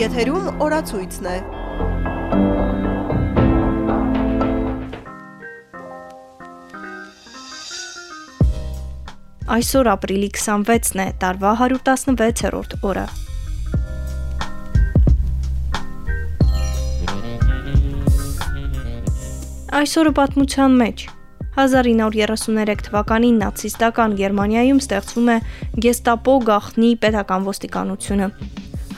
Եթերում օրացույցն է։ Այսօր ապրիլի 26-ն է, տարվա 116-րդ օրը։ Այսօրը պատմության մեջ 1933 թվականին նացիստական Գերմանիայում ստեղծվում է Գեստապո գախնի պետական ոստիկանությունը։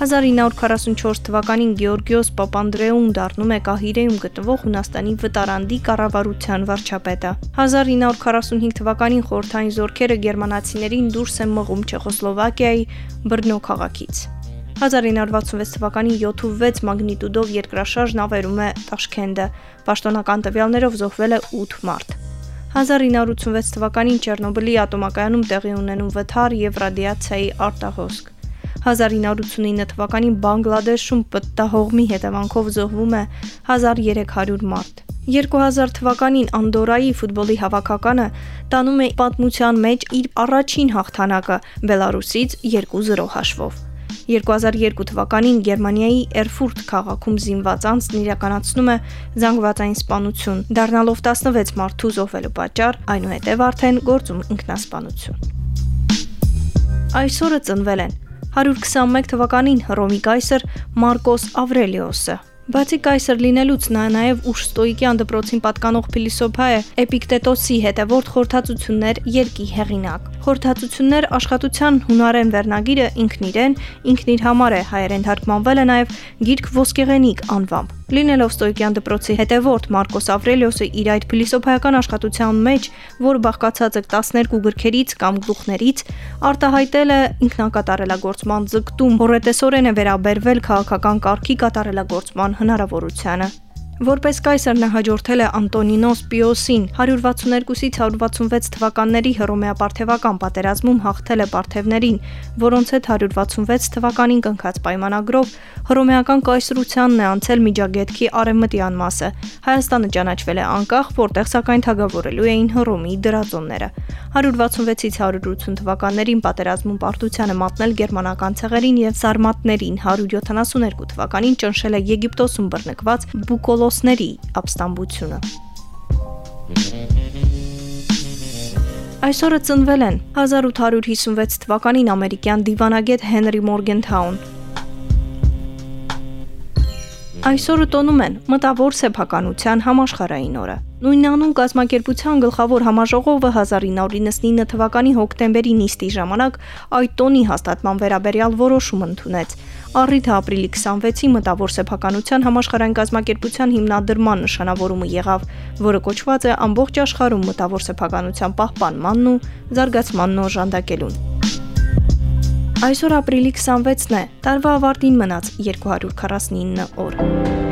1944 թվականին Գեորգիոս Պապանդրեուն դառնում է Կահիրեում գտնվող Հունաստանի վտարանդի կառավարության վարչապետը։ 1945 թվականին խորհրդային զորքերը գերմանացիներին դուրս են մղում Չեխոսլովակիայի Բրնո քաղաքից։ 1966 թվականին 7.6 մագնիտուդով երկրաշարժ նավերում է Տաշքենդը։ Պաշտոնական տվյալներով զոհվել է 8 մարդ։ 1986 թվականին Չեռնոբիլի ատոմակայանում տեղի ունենում վթար եւ ռադիացիայի արտահոսք։ 1989 թվականին Բանգլադեշում պտտահողմի հետևանքով զոհվում է 1300 մարդ։ 2000 թվականին Անդորայի ֆուտբոլի հավաքականը տանում է պատմության մեջ իր առաջին հաղթանակը Բելարուսից 2-0 հաշվով։ 2002 թվականին Գերմանիայի Էրֆուրտ քաղաքում զինված անձն իրականացնում է զանգվածային սպանություն, դառնալով 16 մարդու զոհվելու պատճառ, այնուհետև արդեն գործում ինքնասպանություն։ Այսօրը ծնվել են 121 թվականին Հռոմի կայսր Մարկոս Ավրելիոսը, Բացի կայսր լինելուց նա նաև ուշ ստոիկյան դպրոցին պատկանող փիլիսոփա է Էպիկտետոսի հետևորդ խորթացություններ երկի հեղինակ։ Խորթացություններ աշխատության հունարեն վերնագիրը ինքն իրեն, ինքն իր համար է հայերեն թարգմանվել է նաև գիրք ոսկեղենիկ անվամբ։ Լինելով Ստոիկյան դպրոցի հետևորդ Մարկոս Ավրելիոսը իր այդ փիլիսոփայական աշխատության մեջ, որը բաղկացած է 12 գրքերից կամ գլուխներից, արտահայտել է ինքնակատարելագործման ձգտում, հորետեսորեն է վերաբերվել քաղաքական կարգի կատարելագործման հնարավորությանը։ Որպես կայսր նա հաջորդել է Անտոնինոս Պիոսին 162-ից 166 թվականների հռոմեապարթևական պատերազմում հաղթել է պարթևներին, որոնց հետ 166 թվականին կնքած պայմանագրով հռոմեական կայսրությանն է անցել Միջագետքի արևմտյան մասը։ Հայաստանը ճանաչվել է անկախ, որտեղ սակայն թագավորելու էին Հռոմի դրածոնները։ 166-ից 180 թվականներին պատերազմում պարտությանը մատնել գերմանական ցեղերին եւ սարմատներին 172 թվականին ճնշել է Եգիպտոսում բռնկված բուկոլոսների ապստամբությունը։ Այսօրը ծնվել են 1856 թվականին ամերիկյան դիվանագետ Հենրի Մորգենթաուն, Այսօրը տոնում են մտավոր սեփականության համաշխարային օրը։ Նույնանուն կազմակերպության գլխավոր համաժողովը 1999 թվականի հոկտեմբերի նիստի ժամանակ այդ տոնի հաստատման վերաբերյալ որոշում ընդունեց։ Առիթը ապրիլի 26-ի մտավոր սեփականության համաշխարհային կազմակերպության հիմնադրման նշանավորումը եղավ, որը կոչված է ամբողջ աշխարհում մտավոր սեփականության պահպանմանն ու զարգացմանն օժանդակելուն։ Այսօր ապրիլի 26-ն է, տարվա ավարտին մնաց 249 օր։